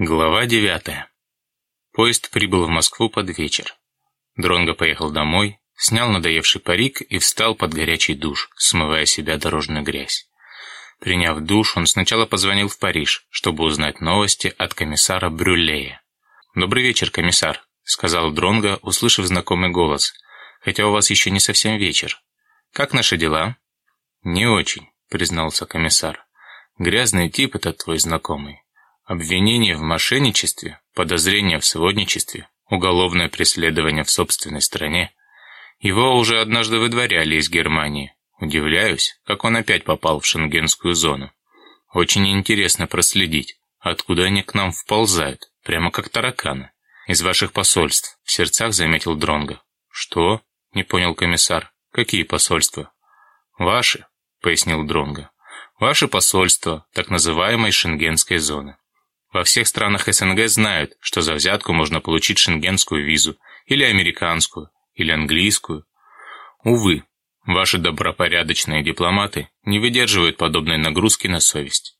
Глава девятая. Поезд прибыл в Москву под вечер. Дронго поехал домой, снял надоевший парик и встал под горячий душ, смывая себя дорожную грязь. Приняв душ, он сначала позвонил в Париж, чтобы узнать новости от комиссара Брюлея. «Добрый вечер, комиссар», — сказал Дронго, услышав знакомый голос, «хотя у вас еще не совсем вечер. Как наши дела?» «Не очень», — признался комиссар. «Грязный тип этот твой знакомый. Обвинение в мошенничестве, подозрение в сводничестве, уголовное преследование в собственной стране. Его уже однажды выдворяли из Германии. Удивляюсь, как он опять попал в шенгенскую зону. Очень интересно проследить, откуда они к нам вползают, прямо как тараканы. Из ваших посольств, в сердцах заметил Дронго. Что? Не понял комиссар. Какие посольства? Ваши, пояснил Дронго. Ваше посольство так называемой шенгенской зоны. Во всех странах СНГ знают, что за взятку можно получить шенгенскую визу, или американскую, или английскую. Увы, ваши добропорядочные дипломаты не выдерживают подобной нагрузки на совесть.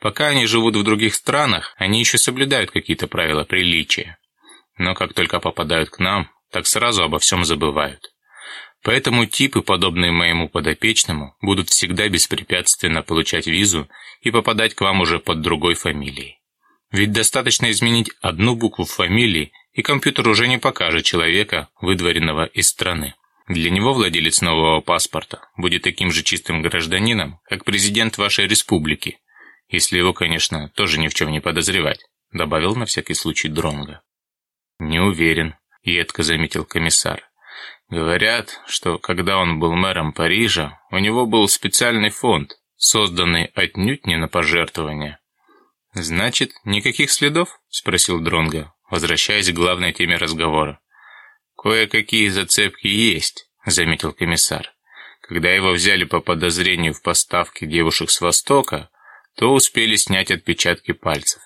Пока они живут в других странах, они еще соблюдают какие-то правила приличия. Но как только попадают к нам, так сразу обо всем забывают. Поэтому типы, подобные моему подопечному, будут всегда беспрепятственно получать визу и попадать к вам уже под другой фамилией. Ведь достаточно изменить одну букву в фамилии, и компьютер уже не покажет человека, выдворенного из страны. Для него владелец нового паспорта будет таким же чистым гражданином, как президент вашей республики, если его, конечно, тоже ни в чем не подозревать, добавил на всякий случай Дронга. Не уверен, едко заметил комиссар. Говорят, что когда он был мэром Парижа, у него был специальный фонд, созданный отнюдь не на пожертвования, «Значит, никаких следов?» – спросил Дронго, возвращаясь к главной теме разговора. «Кое-какие зацепки есть», – заметил комиссар. «Когда его взяли по подозрению в поставке девушек с Востока, то успели снять отпечатки пальцев.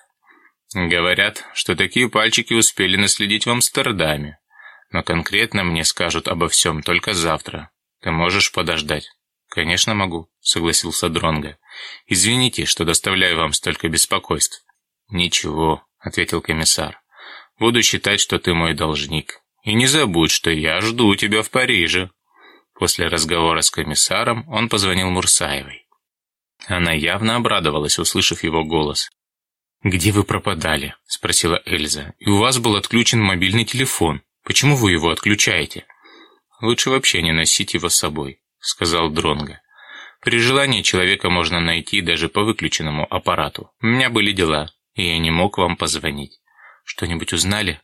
Говорят, что такие пальчики успели наследить в Амстердаме. Но конкретно мне скажут обо всем только завтра. Ты можешь подождать?» «Конечно могу», — согласился Дронго. «Извините, что доставляю вам столько беспокойств». «Ничего», — ответил комиссар. «Буду считать, что ты мой должник. И не забудь, что я жду тебя в Париже». После разговора с комиссаром он позвонил Мурсаевой. Она явно обрадовалась, услышав его голос. «Где вы пропадали?» – спросила Эльза. «И у вас был отключен мобильный телефон. Почему вы его отключаете?» «Лучше вообще не носить его с собой сказал Дронго. При желании человека можно найти даже по выключенному аппарату. У меня были дела, и я не мог вам позвонить. Что-нибудь узнали?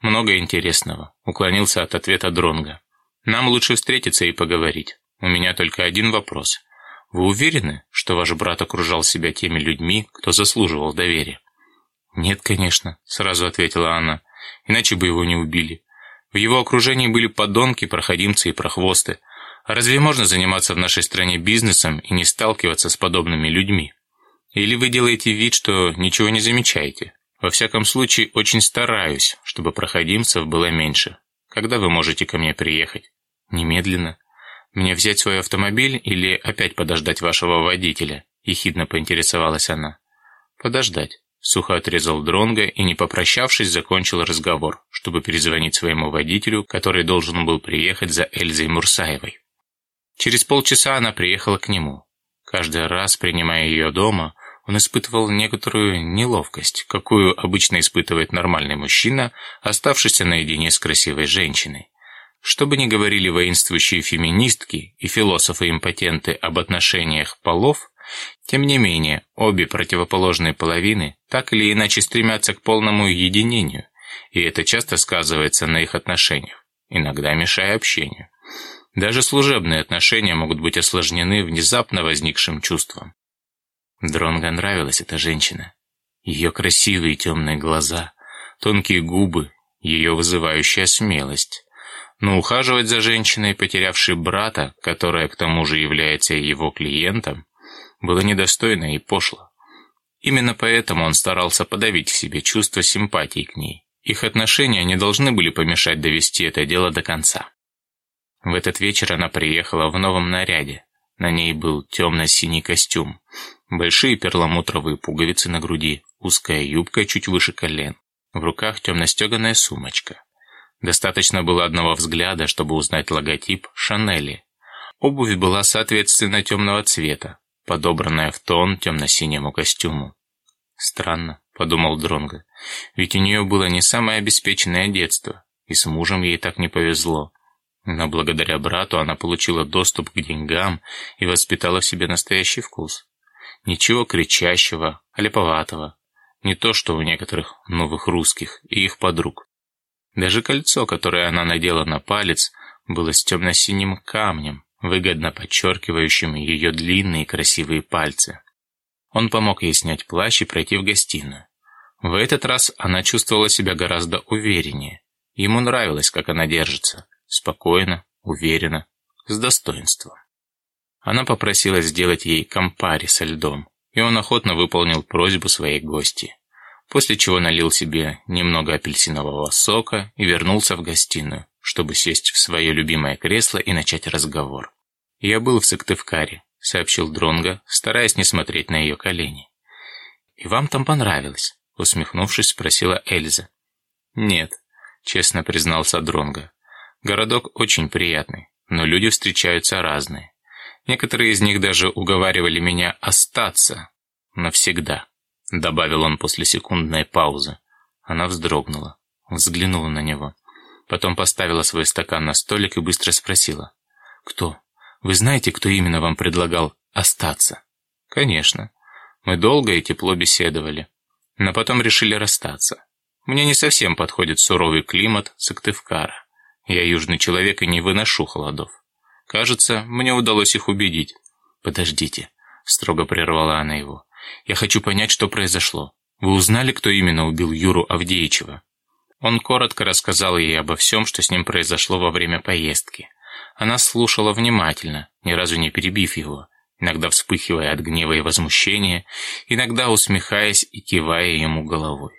Много интересного, уклонился от ответа Дронго. Нам лучше встретиться и поговорить. У меня только один вопрос. Вы уверены, что ваш брат окружал себя теми людьми, кто заслуживал доверия? Нет, конечно, сразу ответила она. Иначе бы его не убили. В его окружении были подонки, проходимцы и прохвосты. Разве можно заниматься в нашей стране бизнесом и не сталкиваться с подобными людьми? Или вы делаете вид, что ничего не замечаете? Во всяком случае, очень стараюсь, чтобы проходимцев было меньше. Когда вы можете ко мне приехать? Немедленно. Мне взять свой автомобиль или опять подождать вашего водителя? Ехидно поинтересовалась она. Подождать. Сухо отрезал Дронга и, не попрощавшись, закончил разговор, чтобы перезвонить своему водителю, который должен был приехать за Эльзой Мурсаевой. Через полчаса она приехала к нему. Каждый раз, принимая ее дома, он испытывал некоторую неловкость, какую обычно испытывает нормальный мужчина, оставшийся наедине с красивой женщиной. Что бы ни говорили воинствующие феминистки и философы-импотенты об отношениях полов, тем не менее, обе противоположные половины так или иначе стремятся к полному единению, и это часто сказывается на их отношениях, иногда мешая общению. Даже служебные отношения могут быть осложнены внезапно возникшим чувством. Дронго нравилась эта женщина. Ее красивые темные глаза, тонкие губы, ее вызывающая смелость. Но ухаживать за женщиной, потерявшей брата, которая к тому же является его клиентом, было недостойно и пошло. Именно поэтому он старался подавить в себе чувство симпатии к ней. Их отношения не должны были помешать довести это дело до конца. В этот вечер она приехала в новом наряде. На ней был темно-синий костюм. Большие перламутровые пуговицы на груди, узкая юбка чуть выше колен. В руках темно-стеганая сумочка. Достаточно было одного взгляда, чтобы узнать логотип «Шанели». Обувь была соответственно темного цвета, подобранная в тон темно-синему костюму. «Странно», — подумал Дронго, — «ведь у нее было не самое обеспеченное детство, и с мужем ей так не повезло. Но благодаря брату она получила доступ к деньгам и воспитала в себе настоящий вкус. Ничего кричащего, олеповатого. Не то, что у некоторых новых русских и их подруг. Даже кольцо, которое она надела на палец, было с темно-синим камнем, выгодно подчеркивающим ее длинные красивые пальцы. Он помог ей снять плащ и пройти в гостиную. В этот раз она чувствовала себя гораздо увереннее. Ему нравилось, как она держится. Спокойно, уверенно, с достоинством. Она попросила сделать ей компари со льдом, и он охотно выполнил просьбу своей гости. После чего налил себе немного апельсинового сока и вернулся в гостиную, чтобы сесть в свое любимое кресло и начать разговор. «Я был в Сыктывкаре», — сообщил Дронго, стараясь не смотреть на ее колени. «И вам там понравилось?» — усмехнувшись, спросила Эльза. «Нет», — честно признался Дронго. «Городок очень приятный, но люди встречаются разные. Некоторые из них даже уговаривали меня остаться навсегда», — добавил он после секундной паузы. Она вздрогнула, взглянула на него. Потом поставила свой стакан на столик и быстро спросила. «Кто?» Вы знаете, кто именно вам предлагал остаться? Конечно. Мы долго и тепло беседовали. Но потом решили расстаться. Мне не совсем подходит суровый климат Сыктывкара. Я южный человек и не выношу холодов. Кажется, мне удалось их убедить. Подождите, строго прервала она его. Я хочу понять, что произошло. Вы узнали, кто именно убил Юру Авдеичева? Он коротко рассказал ей обо всем, что с ним произошло во время поездки. Она слушала внимательно, ни разу не перебив его, иногда вспыхивая от гнева и возмущения, иногда усмехаясь и кивая ему головой.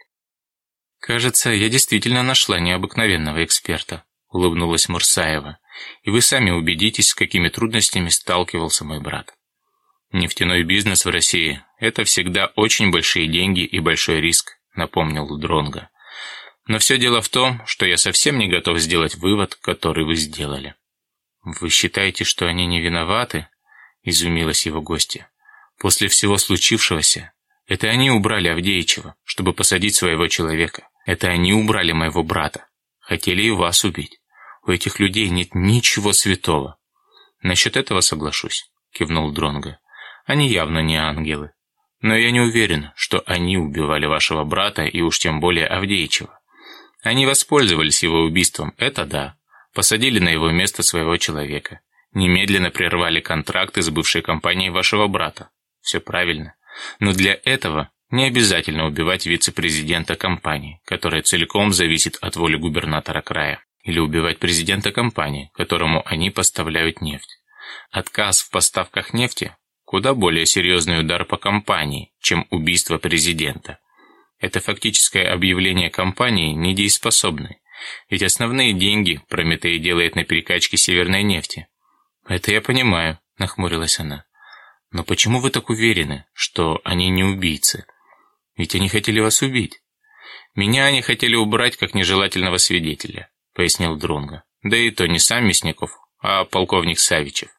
«Кажется, я действительно нашла необыкновенного эксперта», — улыбнулась Мурсаева, «и вы сами убедитесь, с какими трудностями сталкивался мой брат. Нефтяной бизнес в России — это всегда очень большие деньги и большой риск», — напомнил Дронга. «Но все дело в том, что я совсем не готов сделать вывод, который вы сделали». «Вы считаете, что они не виноваты?» — изумилась его гостья. «После всего случившегося, это они убрали Авдеичева, чтобы посадить своего человека. Это они убрали моего брата. Хотели и вас убить. У этих людей нет ничего святого». «Насчет этого соглашусь», — кивнул Дронго. «Они явно не ангелы. Но я не уверен, что они убивали вашего брата и уж тем более Авдеичева. Они воспользовались его убийством, это да. Посадили на его место своего человека. Немедленно прервали контракты с бывшей компанией вашего брата. Все правильно. Но для этого не обязательно убивать вице-президента компании, которая целиком зависит от воли губернатора края. Или убивать президента компании, которому они поставляют нефть. Отказ в поставках нефти – куда более серьезный удар по компании, чем убийство президента. Это фактическое объявление компании недееспособной, ведь основные деньги Прометей делает на перекачке северной нефти. Это я понимаю, нахмурилась она. Но почему вы так уверены, что они не убийцы? Ведь они хотели вас убить. Меня они хотели убрать как нежелательного свидетеля, пояснил Дронга. Да и то не сам Мясников, а полковник Савичев.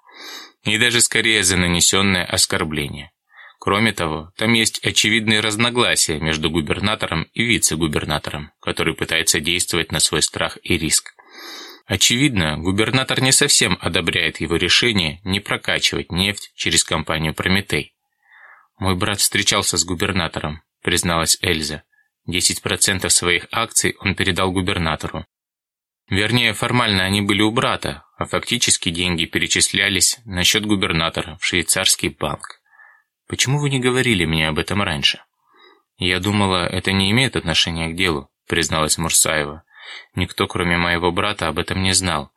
И даже скорее за нанесенное оскорбление. Кроме того, там есть очевидные разногласия между губернатором и вице-губернатором, который пытается действовать на свой страх и риск. Очевидно, губернатор не совсем одобряет его решение не прокачивать нефть через компанию «Прометей». «Мой брат встречался с губернатором», — призналась Эльза. «Десять процентов своих акций он передал губернатору. Вернее, формально они были у брата, а фактически деньги перечислялись на счет губернатора в швейцарский банк. Почему вы не говорили мне об этом раньше?» «Я думала, это не имеет отношения к делу», призналась Мурсаева. «Никто, кроме моего брата, об этом не знал.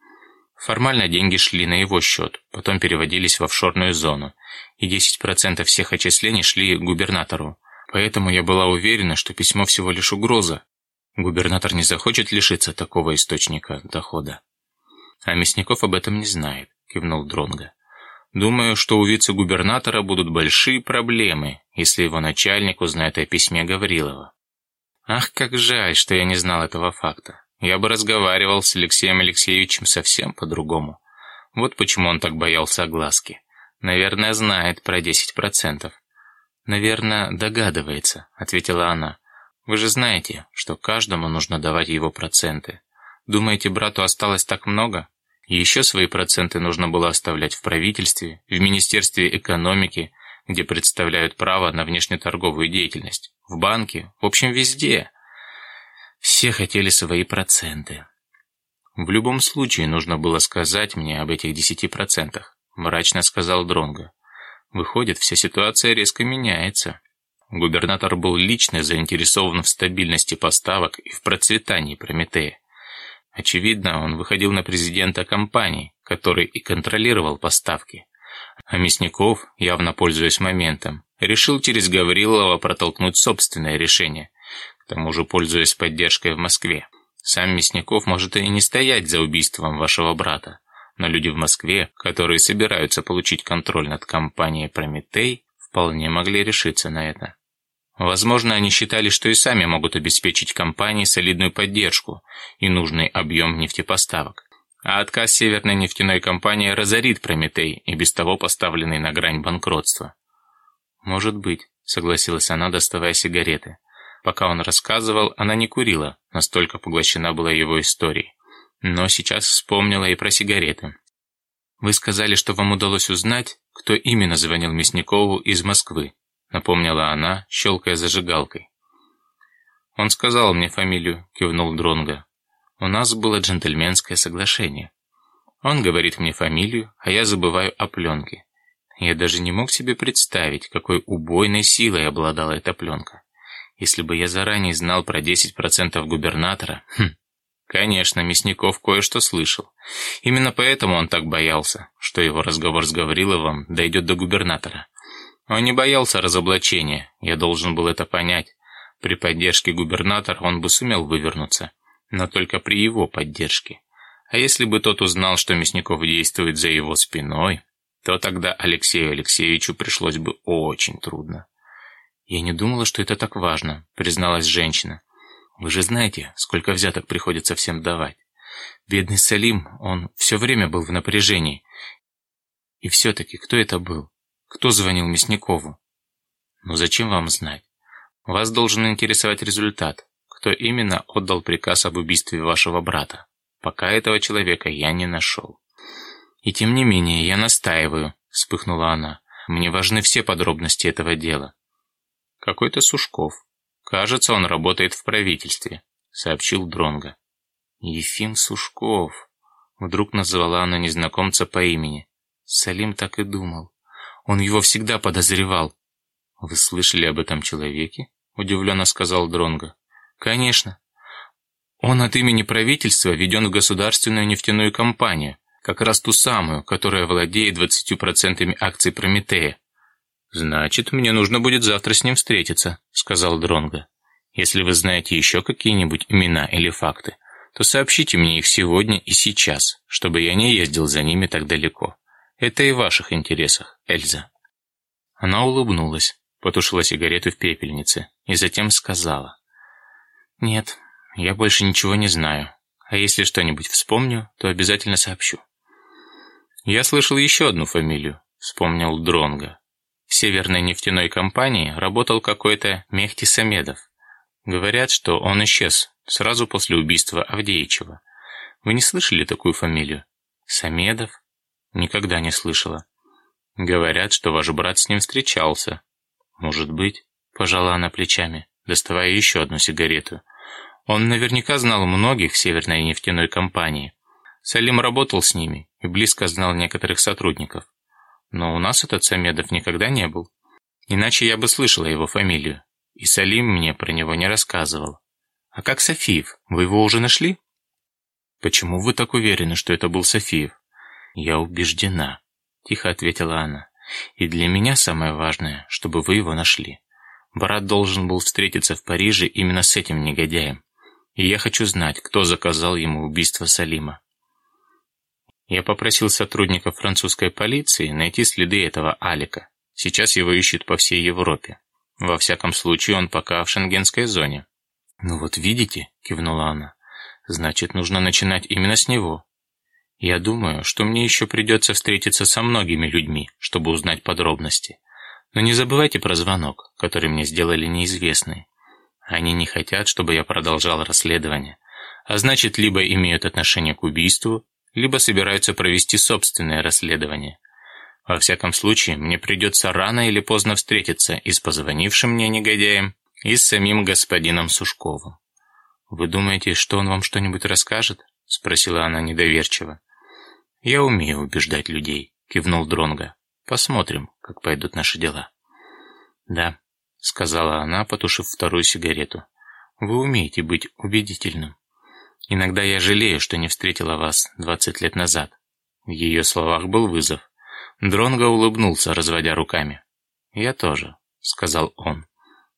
Формально деньги шли на его счет, потом переводились в офшорную зону, и 10% всех отчислений шли губернатору. Поэтому я была уверена, что письмо всего лишь угроза. Губернатор не захочет лишиться такого источника дохода. А Мясников об этом не знает, кивнул Дронга. Думаю, что у вице-губернатора будут большие проблемы, если его начальник узнает о письме Гаврилова. Ах, как жаль, что я не знал этого факта. Я бы разговаривал с Алексеем Алексеевичем совсем по-другому. Вот почему он так боялся огласки. Наверное, знает про 10%. Наверное, догадывается, ответила она. Вы же знаете, что каждому нужно давать его проценты. Думаете, брату осталось так много? еще свои проценты нужно было оставлять в правительстве, в Министерстве экономики, где представляют право на внешнеторговую деятельность, в банке, в общем, везде. Все хотели свои проценты. В любом случае нужно было сказать мне об этих десяти процентах, мрачно сказал Дронго. Выходит, вся ситуация резко меняется. Губернатор был лично заинтересован в стабильности поставок и в процветании Прометея. Очевидно, он выходил на президента компании, который и контролировал поставки. А Мясников, явно пользуясь моментом, решил через Гаврилова протолкнуть собственное решение, к тому же пользуясь поддержкой в Москве. Сам Мясников может и не стоять за убийством вашего брата, но люди в Москве, которые собираются получить контроль над компанией «Прометей», вполне могли решиться на это. Возможно, они считали, что и сами могут обеспечить компании солидную поддержку и нужный объем нефтепоставок. А отказ Северной нефтяной компании разорит Прометей и без того поставленный на грань банкротства. «Может быть», — согласилась она, доставая сигареты. Пока он рассказывал, она не курила, настолько поглощена была его историей. Но сейчас вспомнила и про сигареты. «Вы сказали, что вам удалось узнать, кто именно звонил Мясникову из Москвы», напомнила она, щелкая зажигалкой. «Он сказал мне фамилию», — кивнул Дронго. «У нас было джентльменское соглашение. Он говорит мне фамилию, а я забываю о пленке. Я даже не мог себе представить, какой убойной силой обладала эта пленка. Если бы я заранее знал про 10% губернатора... Хм, конечно, Мясников кое-что слышал. Именно поэтому он так боялся, что его разговор с Гавриловым дойдет до губернатора. Он не боялся разоблачения, я должен был это понять. При поддержке губернатора он бы сумел вывернуться, но только при его поддержке. А если бы тот узнал, что Мясников действует за его спиной, то тогда Алексею Алексеевичу пришлось бы очень трудно. «Я не думала, что это так важно», — призналась женщина. «Вы же знаете, сколько взяток приходится всем давать. Бедный Салим, он все время был в напряжении. И все-таки кто это был? Кто звонил Мясникову? Ну зачем вам знать? Вас должен интересовать результат. Кто именно отдал приказ об убийстве вашего брата? Пока этого человека я не нашел. И тем не менее, я настаиваю, вспыхнула она. Мне важны все подробности этого дела. Какой-то Сушков. Кажется, он работает в правительстве, сообщил Дронга. Ефим Сушков. Вдруг назвала она незнакомца по имени. Салим так и думал. Он его всегда подозревал. Вы слышали об этом человеке? Удивленно сказал Дронго. Конечно. Он от имени правительства введен в государственную нефтяную компанию, как раз ту самую, которая владеет 20% акций Прометея. «Значит, мне нужно будет завтра с ним встретиться», — сказал Дронго. «Если вы знаете еще какие-нибудь имена или факты, то сообщите мне их сегодня и сейчас, чтобы я не ездил за ними так далеко. Это и в ваших интересах, Эльза». Она улыбнулась, потушила сигарету в пепельнице и затем сказала. «Нет, я больше ничего не знаю, а если что-нибудь вспомню, то обязательно сообщу». «Я слышал еще одну фамилию», — вспомнил Дронга. В Северной нефтяной компании работал какой-то Мехти Самедов. Говорят, что он исчез сразу после убийства Авдеичева. Вы не слышали такую фамилию? Самедов? Никогда не слышала. Говорят, что ваш брат с ним встречался. Может быть, пожала она плечами, доставая еще одну сигарету. Он наверняка знал многих в Северной нефтяной компании. Салим работал с ними и близко знал некоторых сотрудников. Но у нас этот Самедов никогда не был. Иначе я бы слышала его фамилию. И Салим мне про него не рассказывал. А как Софиев? Вы его уже нашли? Почему вы так уверены, что это был Софиев? «Я убеждена», — тихо ответила она. «И для меня самое важное, чтобы вы его нашли. Брат должен был встретиться в Париже именно с этим негодяем. И я хочу знать, кто заказал ему убийство Салима». Я попросил сотрудников французской полиции найти следы этого Алика. Сейчас его ищут по всей Европе. Во всяком случае, он пока в шенгенской зоне. «Ну вот видите», — кивнула она, — «значит, нужно начинать именно с него. Я думаю, что мне еще придется встретиться со многими людьми, чтобы узнать подробности. Но не забывайте про звонок, который мне сделали неизвестный. Они не хотят, чтобы я продолжал расследование, а значит, либо имеют отношение к убийству, либо собираются провести собственное расследование. Во всяком случае, мне придется рано или поздно встретиться и с позвонившим мне негодяем, и с самим господином Сушковым. «Вы думаете, что он вам что-нибудь расскажет?» — спросила она недоверчиво. «Я умею убеждать людей», — кивнул Дронга. «Посмотрим, как пойдут наши дела». «Да», — сказала она, потушив вторую сигарету. «Вы умеете быть убедительным. Иногда я жалею, что не встретила вас двадцать лет назад». В ее словах был вызов. Дронго улыбнулся, разводя руками. «Я тоже», — сказал он.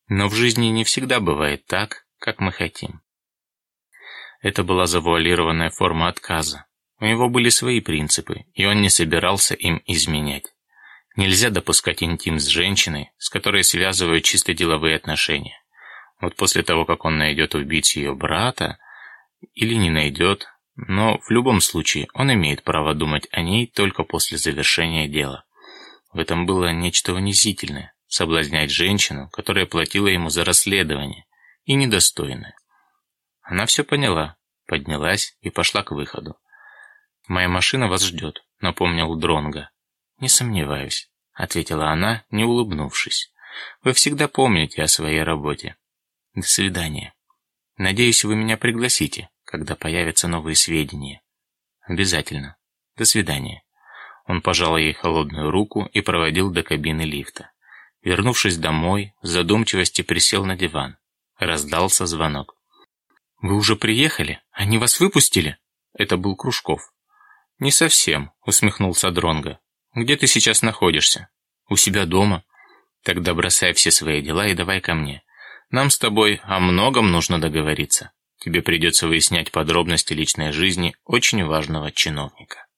«Но в жизни не всегда бывает так, как мы хотим». Это была завуалированная форма отказа. У него были свои принципы, и он не собирался им изменять. Нельзя допускать интим с женщиной, с которой связывают чисто деловые отношения. Вот после того, как он найдет убить ее брата, или не найдет, но в любом случае он имеет право думать о ней только после завершения дела. В этом было нечто унизительное – соблазнять женщину, которая платила ему за расследование, и недостойное. Она все поняла, поднялась и пошла к выходу. «Моя машина вас ждет», — напомнил Дронга. «Не сомневаюсь», — ответила она, не улыбнувшись. «Вы всегда помните о своей работе. До свидания. Надеюсь, вы меня пригласите, когда появятся новые сведения. Обязательно. До свидания». Он пожал ей холодную руку и проводил до кабины лифта. Вернувшись домой, в задумчивости присел на диван. Раздался звонок. «Вы уже приехали? Они вас выпустили?» Это был Кружков. «Не совсем», — усмехнулся Дронго. «Где ты сейчас находишься?» «У себя дома». «Тогда бросай все свои дела и давай ко мне. Нам с тобой о многом нужно договориться. Тебе придется выяснять подробности личной жизни очень важного чиновника».